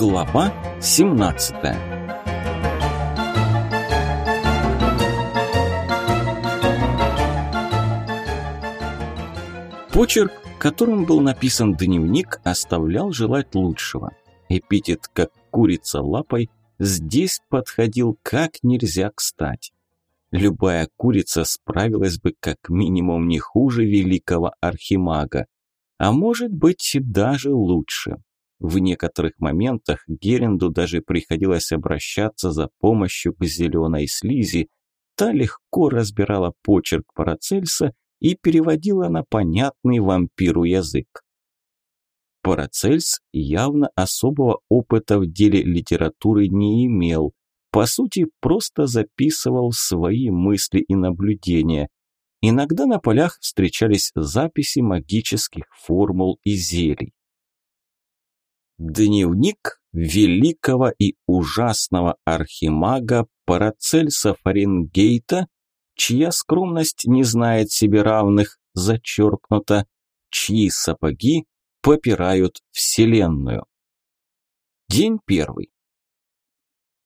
Глава 17 Почерк, которым был написан дневник, оставлял желать лучшего. Эпитет «как курица лапой» здесь подходил как нельзя кстати. Любая курица справилась бы как минимум не хуже великого архимага, а может быть даже лучше. В некоторых моментах Геренду даже приходилось обращаться за помощью к зеленой слизи. Та легко разбирала почерк Парацельса и переводила на понятный вампиру язык. Парацельс явно особого опыта в деле литературы не имел. По сути, просто записывал свои мысли и наблюдения. Иногда на полях встречались записи магических формул и зелий. Дневник великого и ужасного архимага Парацельса Фаренгейта, чья скромность не знает себе равных, зачеркнуто, чьи сапоги попирают Вселенную. День первый.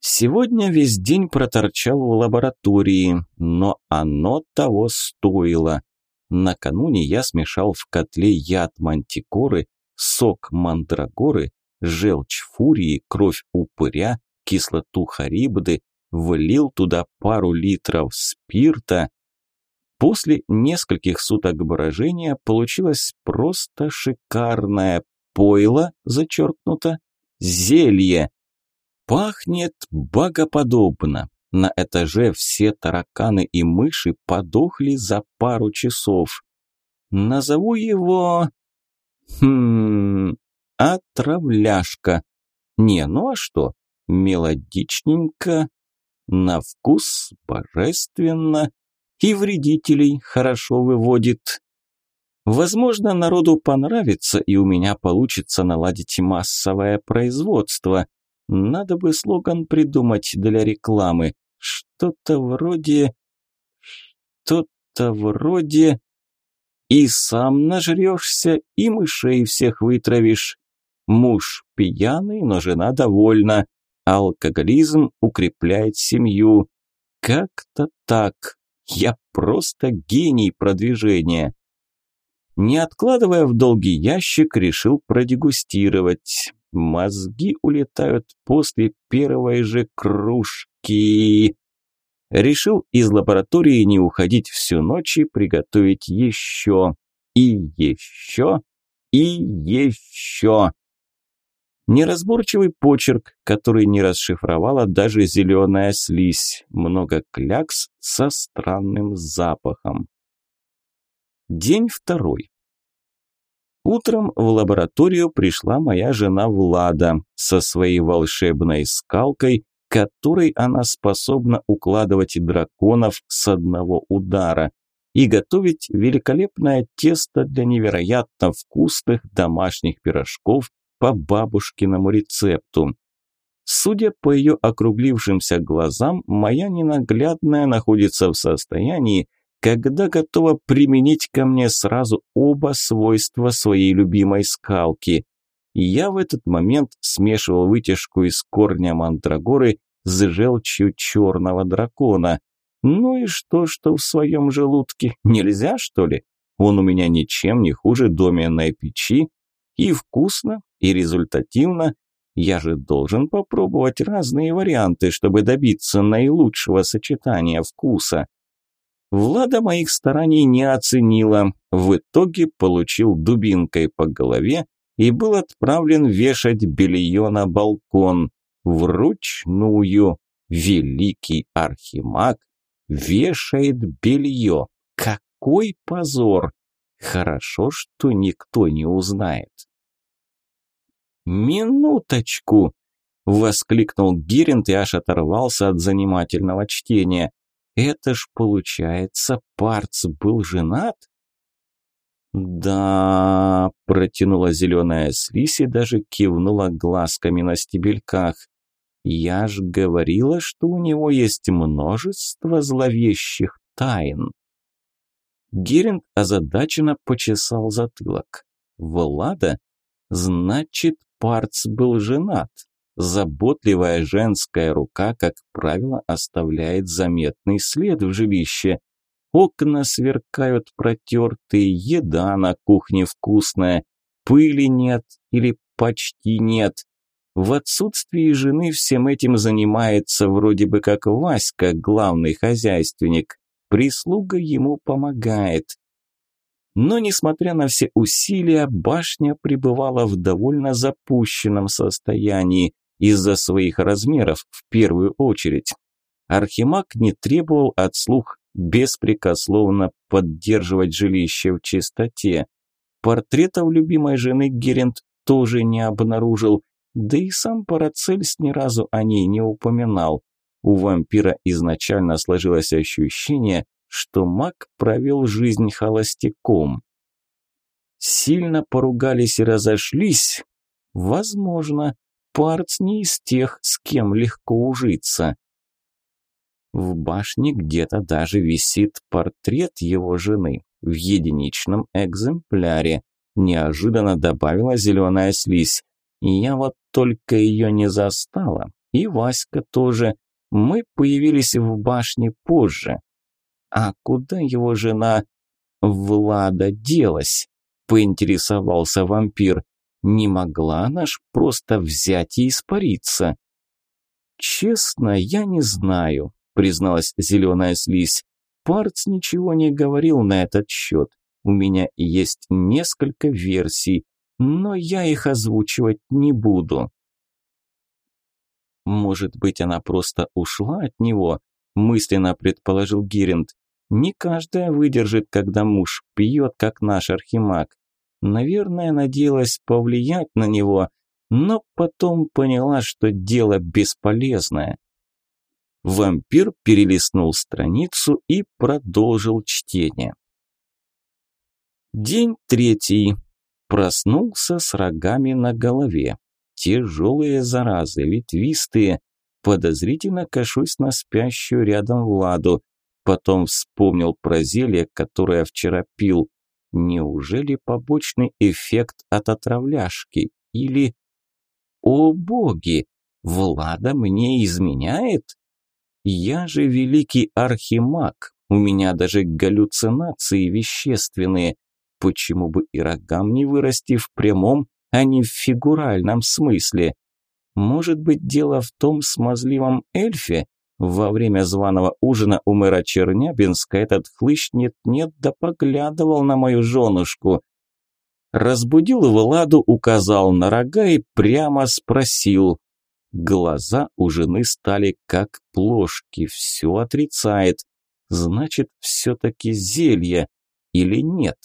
Сегодня весь день проторчал в лаборатории, но оно того стоило. Накануне я смешал в котле яд мантикоры, сок мандрагоры, желчь фурии, кровь упыря, кислоту харибды, влил туда пару литров спирта. После нескольких суток брожения получилось просто шикарное пойло, зачеркнуто, зелье. Пахнет богоподобно. На этаже все тараканы и мыши подохли за пару часов. Назову его... Хм... Отравляшка. Не, ну а что? Мелодичненько, на вкус божественно и вредителей хорошо выводит. Возможно, народу понравится, и у меня получится наладить массовое производство. Надо бы слоган придумать для рекламы. Что-то вроде... Что-то вроде... И сам нажрешься, и мышей всех вытравишь. Муж пьяный, но жена довольна. Алкоголизм укрепляет семью. Как-то так. Я просто гений продвижения. Не откладывая в долгий ящик, решил продегустировать. Мозги улетают после первой же кружки. Решил из лаборатории не уходить всю ночь и приготовить еще. И еще. И еще. Неразборчивый почерк, который не расшифровала даже зеленая слизь. Много клякс со странным запахом. День второй. Утром в лабораторию пришла моя жена Влада со своей волшебной скалкой, которой она способна укладывать драконов с одного удара и готовить великолепное тесто для невероятно вкусных домашних пирожков по бабушкиному рецепту. Судя по ее округлившимся глазам, моя ненаглядная находится в состоянии, когда готова применить ко мне сразу оба свойства своей любимой скалки. Я в этот момент смешивал вытяжку из корня мандрагоры с желчью черного дракона. Ну и что, что в своем желудке? Нельзя, что ли? Он у меня ничем не хуже доменной печи. И вкусно, и результативно. Я же должен попробовать разные варианты, чтобы добиться наилучшего сочетания вкуса. Влада моих стараний не оценила. В итоге получил дубинкой по голове и был отправлен вешать белье на балкон. Вручную. Великий архимаг вешает белье. Какой позор! Хорошо, что никто не узнает. «Минуточку!» – воскликнул Гиринд и аж оторвался от занимательного чтения. «Это ж, получается, Парц был женат?» «Да...» – протянула зеленая слизь и даже кивнула глазками на стебельках. «Я ж говорила, что у него есть множество зловещих тайн». Геринд озадаченно почесал затылок. «Влада? Значит, Парц был женат. Заботливая женская рука, как правило, оставляет заметный след в жилище. Окна сверкают протертые, еда на кухне вкусная, пыли нет или почти нет. В отсутствии жены всем этим занимается вроде бы как Васька, главный хозяйственник. Прислуга ему помогает. Но, несмотря на все усилия, башня пребывала в довольно запущенном состоянии из-за своих размеров в первую очередь. Архимаг не требовал от слух беспрекословно поддерживать жилище в чистоте. Портретов любимой жены Герент тоже не обнаружил, да и сам Парацельс ни разу о ней не упоминал. У вампира изначально сложилось ощущение, что маг провел жизнь холостяком. Сильно поругались и разошлись? Возможно, Парц не из тех, с кем легко ужиться. В башне где-то даже висит портрет его жены в единичном экземпляре. Неожиданно добавила зеленая слизь. Я вот только ее не застала. И Васька тоже. Мы появились в башне позже. А куда его жена Влада делась? Поинтересовался вампир. Не могла она ж просто взять и испариться. Честно, я не знаю, призналась зеленая слизь. Парц ничего не говорил на этот счет. У меня есть несколько версий, но я их озвучивать не буду. Может быть, она просто ушла от него, мысленно предположил Гиринд. Не каждая выдержит, когда муж пьет, как наш архимаг. Наверное, надеялась повлиять на него, но потом поняла, что дело бесполезное. Вампир перелистнул страницу и продолжил чтение. День третий. Проснулся с рогами на голове. Тяжелые заразы, ветвистые. Подозрительно кашусь на спящую рядом Владу. Потом вспомнил про зелье, которое вчера пил. Неужели побочный эффект от отравляшки? Или... О боги! Влада мне изменяет? Я же великий архимаг. У меня даже галлюцинации вещественные. Почему бы и рогам не вырасти в прямом, а не в фигуральном смысле? Может быть, дело в том смазливом эльфе? Во время званого ужина у мэра Чернябинска этот хлыщ нет-нет да поглядывал на мою женушку. Разбудил Владу, указал на рога и прямо спросил. Глаза у жены стали как плошки, все отрицает. Значит, все-таки зелье или нет?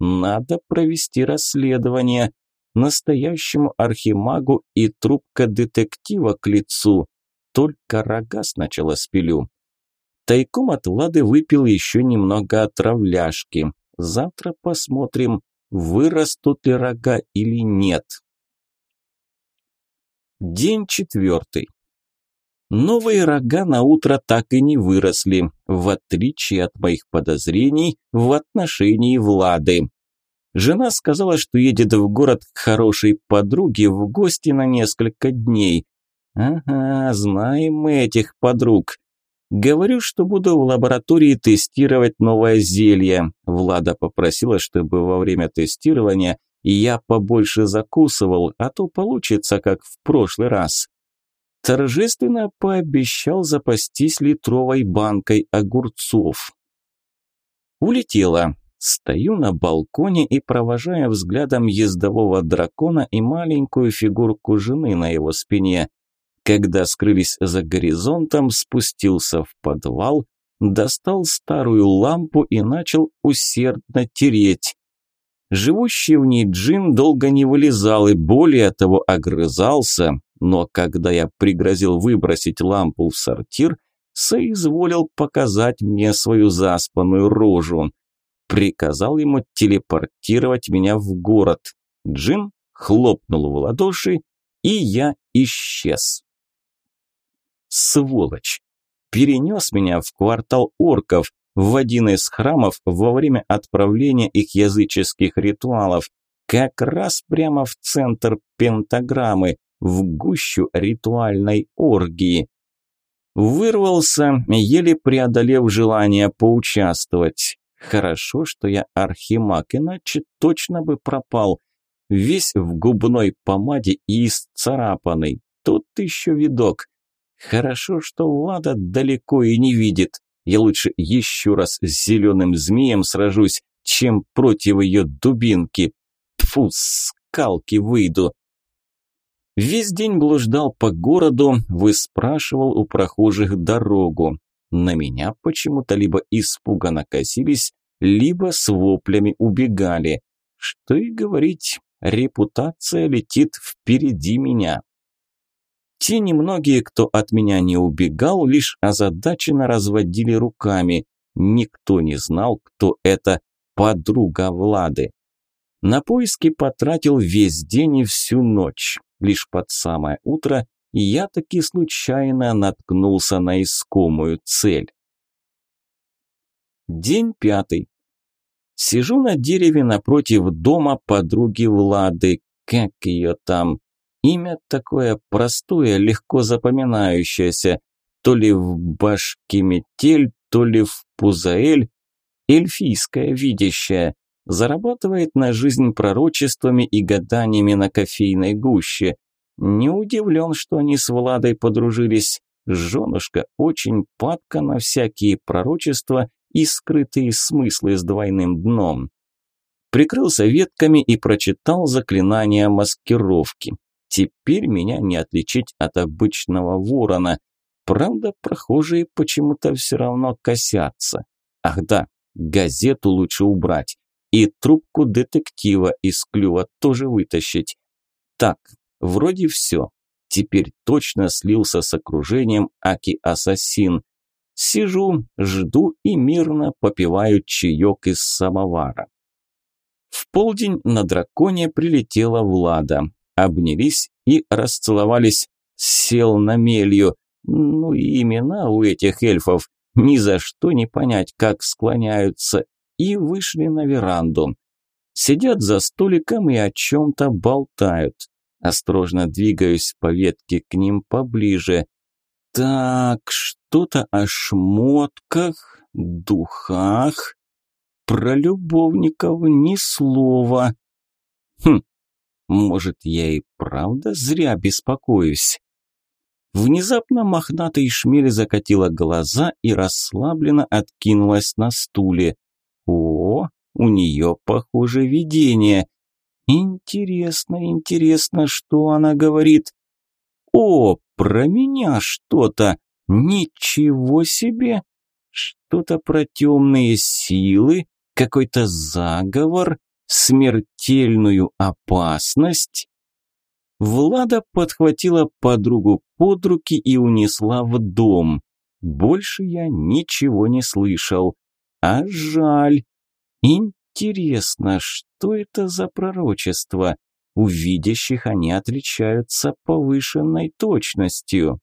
Надо провести расследование. Настоящему архимагу и трубка детектива к лицу. Только рога сначала спилю. Тайком от Влады выпил еще немного отравляшки. Завтра посмотрим, вырастут ли рога или нет. День четвертый. Новые рога на утро так и не выросли, в отличие от моих подозрений в отношении Влады. Жена сказала, что едет в город к хорошей подруге в гости на несколько дней. Ага, знаем мы этих подруг. Говорю, что буду в лаборатории тестировать новое зелье. Влада попросила, чтобы во время тестирования я побольше закусывал, а то получится, как в прошлый раз торжественно пообещал запастись литровой банкой огурцов. Улетела. Стою на балконе и, провожая взглядом ездового дракона и маленькую фигурку жены на его спине, когда скрылись за горизонтом, спустился в подвал, достал старую лампу и начал усердно тереть. Живущий в ней джин долго не вылезал и более того огрызался, но когда я пригрозил выбросить лампу в сортир, соизволил показать мне свою заспанную рожу. Приказал ему телепортировать меня в город. Джин хлопнул в ладоши, и я исчез. Сволочь! Перенес меня в квартал орков, в один из храмов во время отправления их языческих ритуалов, как раз прямо в центр пентаграммы, в гущу ритуальной оргии. Вырвался, еле преодолев желание поучаствовать. Хорошо, что я архимаг, иначе точно бы пропал. Весь в губной помаде и исцарапанный. Тут еще видок. Хорошо, что Влада далеко и не видит. Я лучше еще раз с зеленым змеем сражусь, чем против ее дубинки. Тфу, скалки выйду. Весь день блуждал по городу, выспрашивал у прохожих дорогу. На меня почему-то либо испуганно косились, либо с воплями убегали. Что и говорить, репутация летит впереди меня. Те немногие, кто от меня не убегал, лишь озадаченно разводили руками. Никто не знал, кто это подруга Влады. На поиски потратил весь день и всю ночь. Лишь под самое утро я таки случайно наткнулся на искомую цель. День пятый. Сижу на дереве напротив дома подруги Влады. Как ее там? Имя такое простое, легко запоминающееся. То ли в башке метель, то ли в пузаэль. Эльфийская видящая. Зарабатывает на жизнь пророчествами и гаданиями на кофейной гуще. Не удивлен, что они с Владой подружились. Женушка очень падка на всякие пророчества и скрытые смыслы с двойным дном. Прикрылся ветками и прочитал заклинание маскировки. Теперь меня не отличить от обычного ворона. Правда, прохожие почему-то все равно косятся. Ах да, газету лучше убрать. И трубку детектива из клюва тоже вытащить. Так, Вроде все. Теперь точно слился с окружением Аки-ассасин. Сижу, жду и мирно попиваю чаек из самовара. В полдень на драконе прилетела Влада. Обнялись и расцеловались. Сел на мелью. Ну и имена у этих эльфов ни за что не понять, как склоняются. И вышли на веранду. Сидят за столиком и о чем-то болтают. Осторожно двигаюсь по ветке к ним поближе. Так, что-то о шмотках, духах. Про любовников ни слова. Хм, может, я и правда зря беспокоюсь. Внезапно мохнатый шмель закатила глаза и расслабленно откинулась на стуле. О, у нее, похоже, видение. Интересно, интересно, что она говорит. О, про меня что-то. Ничего себе. Что-то про темные силы, какой-то заговор, смертельную опасность. Влада подхватила подругу под руки и унесла в дом. Больше я ничего не слышал. А жаль. Интересно, что это за пророчество? У видящих они отличаются повышенной точностью.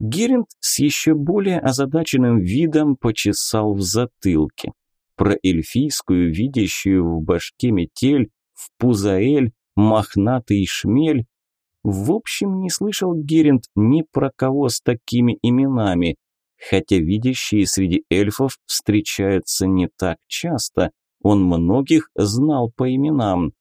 Геринд с еще более озадаченным видом почесал в затылке. Про эльфийскую видящую в башке метель, в пузаэль, мохнатый шмель. В общем, не слышал Геринд ни про кого с такими именами хотя видящие среди эльфов встречаются не так часто, он многих знал по именам.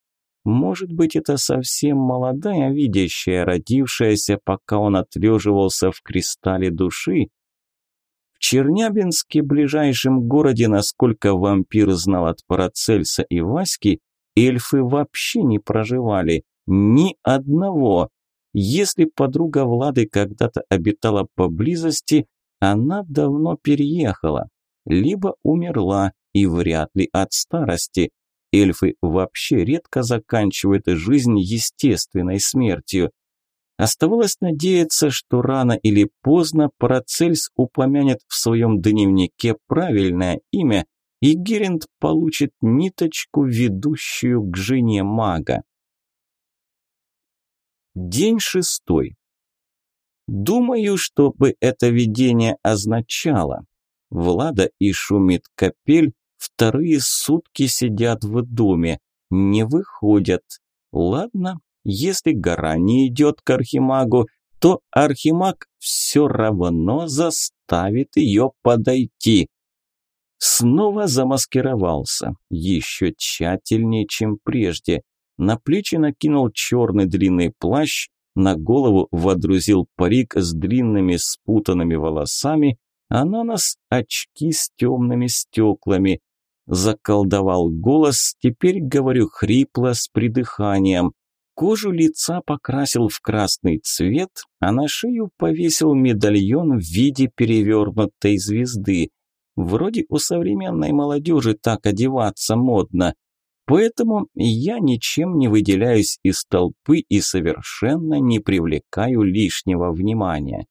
Может быть, это совсем молодая видящая, родившаяся, пока он отлеживался в кристалле души? Чернябинске, ближайшем городе, насколько вампир знал от Парацельса и Васьки, эльфы вообще не проживали. Ни одного. Если подруга Влады когда-то обитала поблизости, она давно переехала, либо умерла, и вряд ли от старости. Эльфы вообще редко заканчивают жизнь естественной смертью. Оставалось надеяться, что рано или поздно Парацельс упомянет в своем дневнике правильное имя, и Геринд получит ниточку, ведущую к жене мага. День шестой. Думаю, что бы это видение означало. Влада и шумит капель, вторые сутки сидят в доме, не выходят. Ладно, Если гора не идет к архимагу, то архимаг все равно заставит ее подойти. Снова замаскировался, еще тщательнее, чем прежде. На плечи накинул черный длинный плащ, на голову водрузил парик с длинными спутанными волосами, а на нос очки с темными стеклами. Заколдовал голос, теперь говорю хрипло с придыханием. Кожу лица покрасил в красный цвет, а на шею повесил медальон в виде перевернутой звезды. Вроде у современной молодежи так одеваться модно. Поэтому я ничем не выделяюсь из толпы и совершенно не привлекаю лишнего внимания.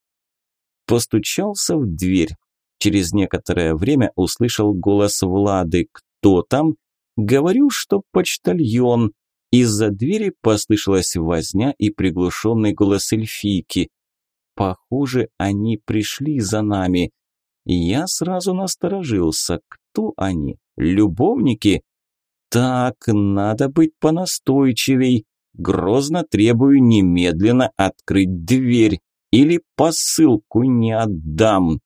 Постучался в дверь. Через некоторое время услышал голос Влады. «Кто там?» Говорю, что почтальон. Из-за двери послышалась возня и приглушенный голос эльфийки. Похоже, они пришли за нами. Я сразу насторожился. Кто они? Любовники? Так, надо быть понастойчивей. Грозно требую немедленно открыть дверь или посылку не отдам.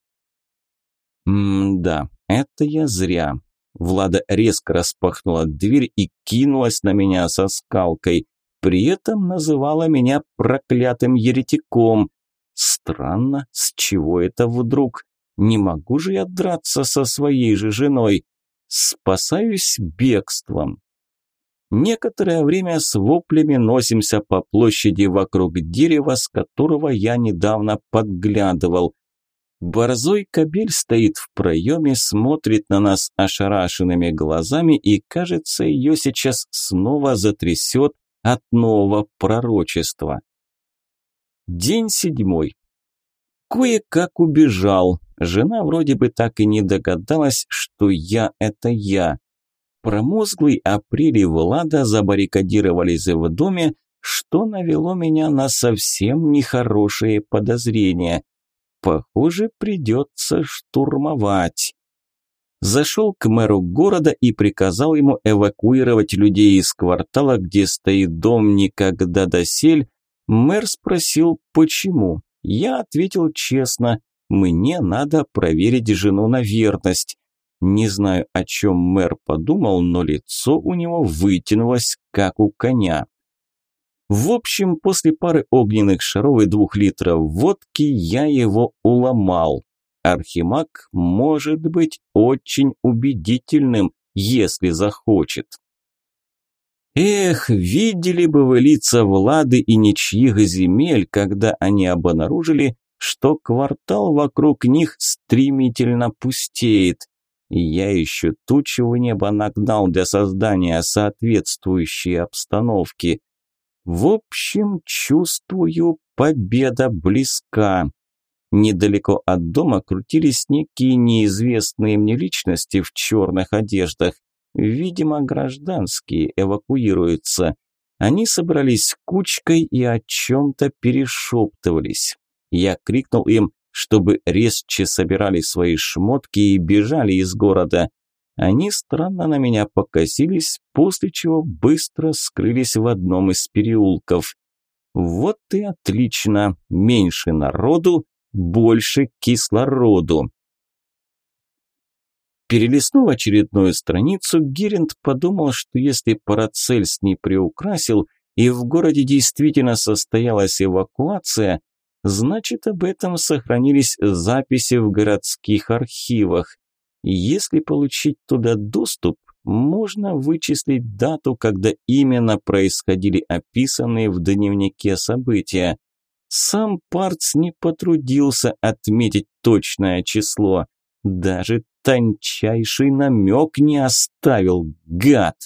М-да, это я зря. Влада резко распахнула дверь и кинулась на меня со скалкой. При этом называла меня проклятым еретиком. Странно, с чего это вдруг? Не могу же я драться со своей же женой. Спасаюсь бегством. Некоторое время с воплями носимся по площади вокруг дерева, с которого я недавно подглядывал. Борзой кобель стоит в проеме, смотрит на нас ошарашенными глазами, и, кажется, ее сейчас снова затрясет от нового пророчества. День седьмой. Кое-как убежал. Жена вроде бы так и не догадалась, что я – это я. Промозглый апрель и Влада забаррикадировались в доме, что навело меня на совсем нехорошие подозрения. Похоже, придется штурмовать. Зашел к мэру города и приказал ему эвакуировать людей из квартала, где стоит дом никогда досель. Мэр спросил, почему. Я ответил честно, мне надо проверить жену на верность. Не знаю, о чем мэр подумал, но лицо у него вытянулось, как у коня. В общем, после пары огненных шаров и двух литров водки я его уломал. Архимаг может быть очень убедительным, если захочет. Эх, видели бы вы лица Влады и ничьих земель, когда они обнаружили, что квартал вокруг них стремительно пустеет. Я еще тучу в небо нагнал для создания соответствующей обстановки. В общем, чувствую, победа близка. Недалеко от дома крутились некие неизвестные мне личности в черных одеждах. Видимо, гражданские эвакуируются. Они собрались кучкой и о чем-то перешептывались. Я крикнул им, чтобы резче собирали свои шмотки и бежали из города. Они странно на меня покосились, после чего быстро скрылись в одном из переулков. Вот и отлично, меньше народу, больше кислороду. Перелистнув очередную страницу, Геринд подумал, что если Парацельс не приукрасил и в городе действительно состоялась эвакуация, значит об этом сохранились записи в городских архивах. Если получить туда доступ, можно вычислить дату, когда именно происходили описанные в дневнике события. Сам Парц не потрудился отметить точное число. Даже тончайший намек не оставил, гад.